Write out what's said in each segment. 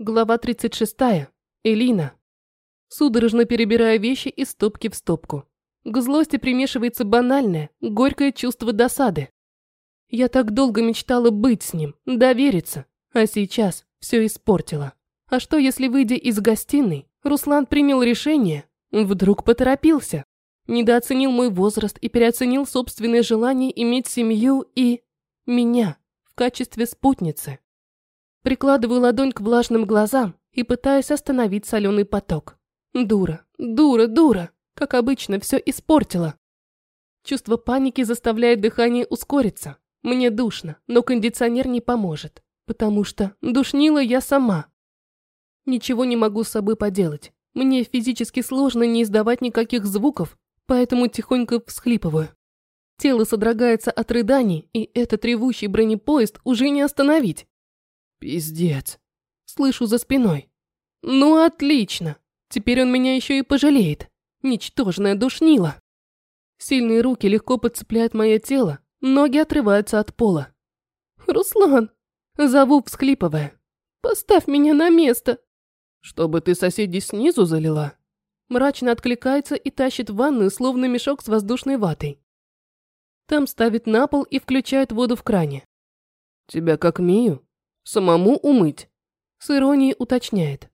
Глава 36. Элина. Судорожно перебирая вещи из стопки в стопку. К злости примешивается банальное, горькое чувство досады. Я так долго мечтала быть с ним, довериться, а сейчас все испортила. А что, если, выйдя из гостиной, Руслан принял решение, вдруг поторопился, недооценил мой возраст и переоценил собственное желание иметь семью и... меня в качестве спутницы. Прикладываю ладонь к влажным глазам и пытаюсь остановить соленый поток. Дура, дура, дура. Как обычно, все испортила. Чувство паники заставляет дыхание ускориться. Мне душно, но кондиционер не поможет, потому что душнила я сама. Ничего не могу с собой поделать. Мне физически сложно не издавать никаких звуков, поэтому тихонько всхлипываю. Тело содрогается от рыданий, и этот ревущий бронепоезд уже не остановить. Пиздец. Слышу за спиной. Ну, отлично. Теперь он меня еще и пожалеет. Ничтожная душнила. Сильные руки легко подцепляют мое тело, ноги отрываются от пола. «Руслан!» Зову, всхлипывая. «Поставь меня на место!» «Чтобы ты соседей снизу залила?» Мрачно откликается и тащит в ванную, словно мешок с воздушной ватой. Там ставит на пол и включает воду в кране. «Тебя как Мию?» Самому умыть. С иронией уточняет.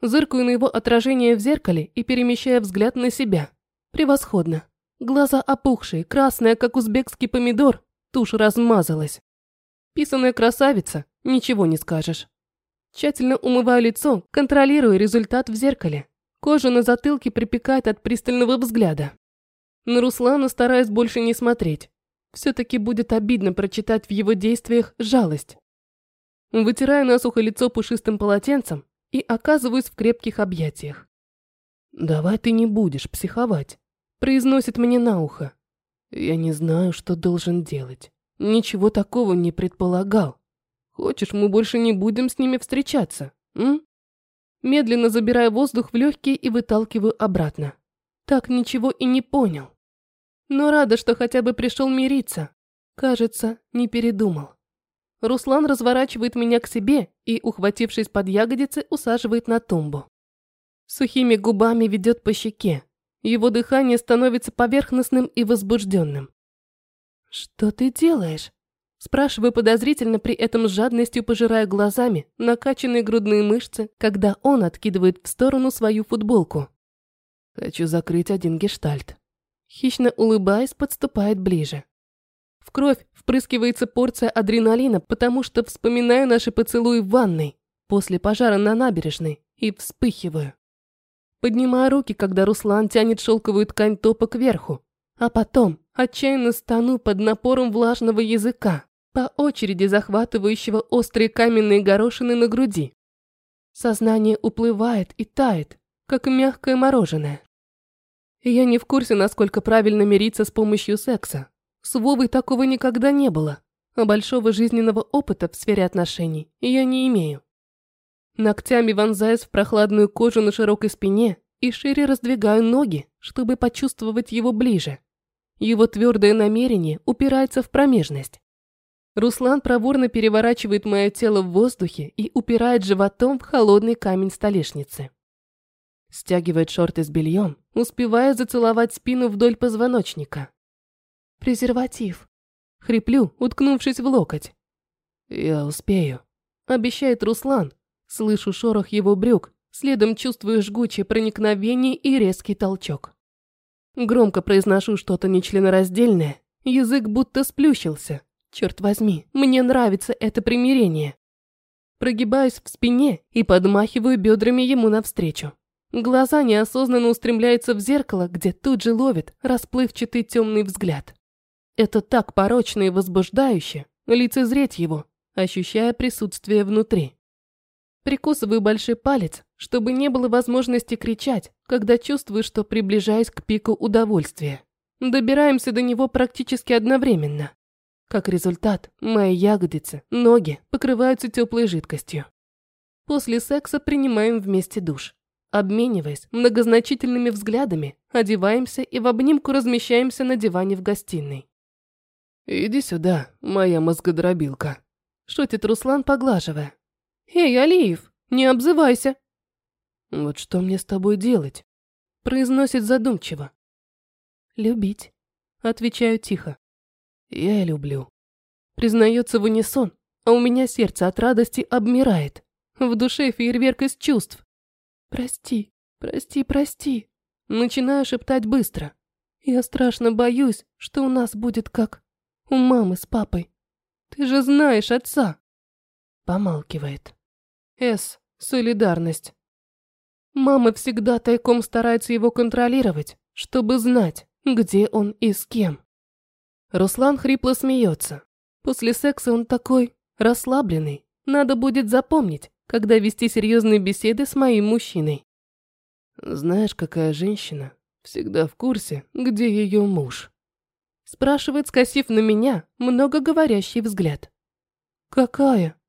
Зыркаю на его отражение в зеркале и перемещая взгляд на себя. Превосходно. Глаза опухшие, красная, как узбекский помидор, тушь размазалась. Писаная красавица, ничего не скажешь. Тщательно умываю лицо, контролируя результат в зеркале. Кожа на затылке припекает от пристального взгляда. На Руслана стараюсь больше не смотреть. Все-таки будет обидно прочитать в его действиях жалость. Вытираю насухо лицо пушистым полотенцем и оказываюсь в крепких объятиях. «Давай ты не будешь психовать», – произносит мне на ухо. «Я не знаю, что должен делать. Ничего такого не предполагал. Хочешь, мы больше не будем с ними встречаться, м?» Медленно забираю воздух в легкие и выталкиваю обратно. Так ничего и не понял. Но рада, что хотя бы пришел мириться. Кажется, не передумал. Руслан разворачивает меня к себе и, ухватившись под ягодицы, усаживает на тумбу. Сухими губами ведет по щеке. Его дыхание становится поверхностным и возбужденным. «Что ты делаешь?» Спрашиваю подозрительно, при этом с жадностью пожирая глазами накачанные грудные мышцы, когда он откидывает в сторону свою футболку. Хочу закрыть один гештальт. Хищно улыбаясь, подступает ближе. В кровь впрыскивается порция адреналина, потому что вспоминаю наши поцелуи в ванной, после пожара на набережной, и вспыхиваю. Поднимаю руки, когда Руслан тянет шелковую ткань топа кверху, а потом отчаянно стану под напором влажного языка, по очереди захватывающего острые каменные горошины на груди. Сознание уплывает и тает, как мягкое мороженое. я не в курсе, насколько правильно мириться с помощью секса, с Вовой такого никогда не было, а большого жизненного опыта в сфере отношений я не имею. Ногтями вонзаясь в прохладную кожу на широкой спине и шире раздвигаю ноги, чтобы почувствовать его ближе. Его твердое намерение упирается в промежность. Руслан проворно переворачивает мое тело в воздухе и упирает животом в холодный камень столешницы. Стягивает шорты с бельем, успевая зацеловать спину вдоль позвоночника. Презерватив. Хриплю, уткнувшись в локоть. Я успею. Обещает Руслан. Слышу шорох его брюк, следом чувствую жгучее проникновение и резкий толчок. Громко произношу что-то нечленораздельное, язык будто сплющился. Черт возьми, мне нравится это примирение. Прогибаюсь в спине и подмахиваю бедрами ему навстречу. Глаза неосознанно устремляются в зеркало, где тут же ловит расплывчатый темный взгляд. Это так порочно и возбуждающе, лицезреть его, ощущая присутствие внутри. Прикусываю большой палец, чтобы не было возможности кричать, когда чувствую, что приближаюсь к пику удовольствия. Добираемся до него практически одновременно. Как результат, мои ягодицы, ноги покрываются теплой жидкостью. После секса принимаем вместе душ. Обмениваясь многозначительными взглядами, одеваемся и в обнимку размещаемся на диване в гостиной. «Иди сюда, моя мозгодробилка», – шутит Руслан, поглаживая. «Эй, Алиев, Не обзывайся!» «Вот что мне с тобой делать?» Произносит задумчиво. «Любить», — отвечаю тихо. «Я люблю». Признается в унисон, а у меня сердце от радости обмирает. В душе фейерверк из чувств. «Прости, прости, прости», — начинаю шептать быстро. «Я страшно боюсь, что у нас будет как у мамы с папой. Ты же знаешь отца!» Помалкивает. «С. Солидарность. Мама всегда тайком старается его контролировать, чтобы знать, где он и с кем. Руслан хрипло смеется. После секса он такой расслабленный. Надо будет запомнить, когда вести серьезные беседы с моим мужчиной. Знаешь, какая женщина всегда в курсе, где ее муж? Спрашивает, скосив на меня многоговорящий взгляд. Какая?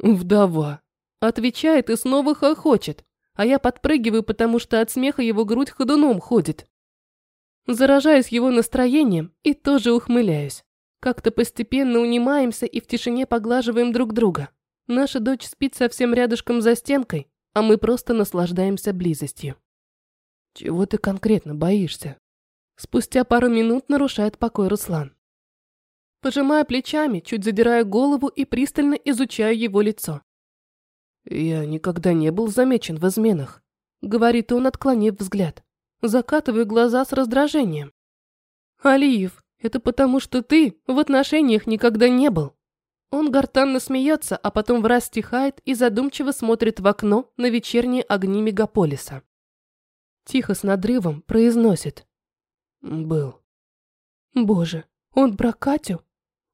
Вдова. Отвечает и снова хохочет а я подпрыгиваю, потому что от смеха его грудь ходуном ходит. Заражаюсь его настроением и тоже ухмыляюсь. Как-то постепенно унимаемся и в тишине поглаживаем друг друга. Наша дочь спит совсем рядышком за стенкой, а мы просто наслаждаемся близостью. Чего ты конкретно боишься? Спустя пару минут нарушает покой Руслан. Пожимая плечами, чуть задирая голову и пристально изучаю его лицо. «Я никогда не был замечен в изменах», — говорит он, отклонив взгляд. Закатываю глаза с раздражением. «Алиев, это потому, что ты в отношениях никогда не был». Он гортанно смеется, а потом враз стихает и задумчиво смотрит в окно на вечерние огни мегаполиса. Тихо с надрывом произносит. «Был». Боже, он про Катю?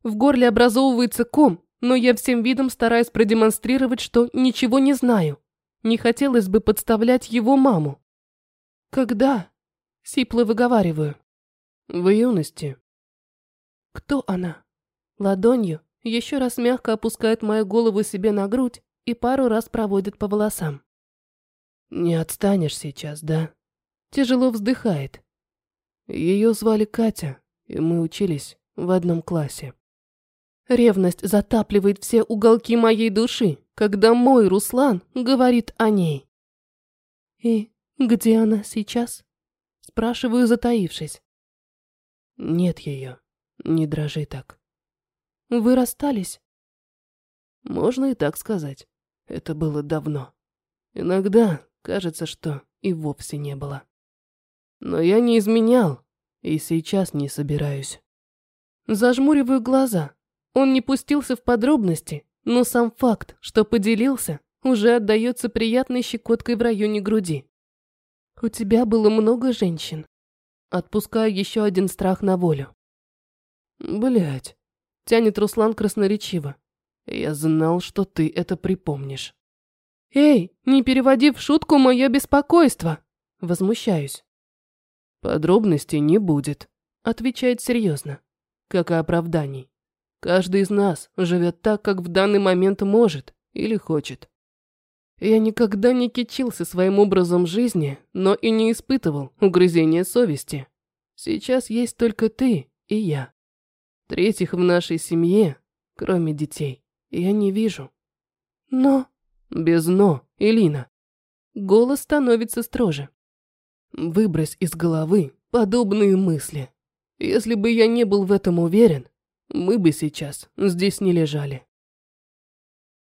В горле образовывается ком, но я всем видом стараюсь продемонстрировать, что ничего не знаю. Не хотелось бы подставлять его маму. Когда? Сипло выговариваю. В юности. Кто она? Ладонью еще раз мягко опускает мою голову себе на грудь и пару раз проводит по волосам. Не отстанешь сейчас, да? Тяжело вздыхает. Ее звали Катя, и мы учились в одном классе. Ревность затапливает все уголки моей души, когда мой Руслан говорит о ней. «И где она сейчас?» Спрашиваю, затаившись. «Нет ее. Не дрожи так». «Вы расстались?» Можно и так сказать. Это было давно. Иногда кажется, что и вовсе не было. Но я не изменял, и сейчас не собираюсь. Зажмуриваю глаза, он не пустился в подробности, но сам факт, что поделился, уже отдается приятной щекоткой в районе груди. У тебя было много женщин. Отпускаю еще один страх на волю. Блять, тянет Руслан красноречиво. Я знал, что ты это припомнишь. Эй, не переводи в шутку мое беспокойство. Возмущаюсь. Подробностей не будет, отвечает серьезно. Как и оправданий. Каждый из нас живет так, как в данный момент может или хочет. Я никогда не кичился своим образом жизни, но и не испытывал угрызения совести. Сейчас есть только ты и я. Третьих в нашей семье, кроме детей, я не вижу. Но... Без «но», Элина. Голос становится строже. Выбрось из головы подобные мысли. Если бы я не был в этом уверен, мы бы сейчас здесь не лежали.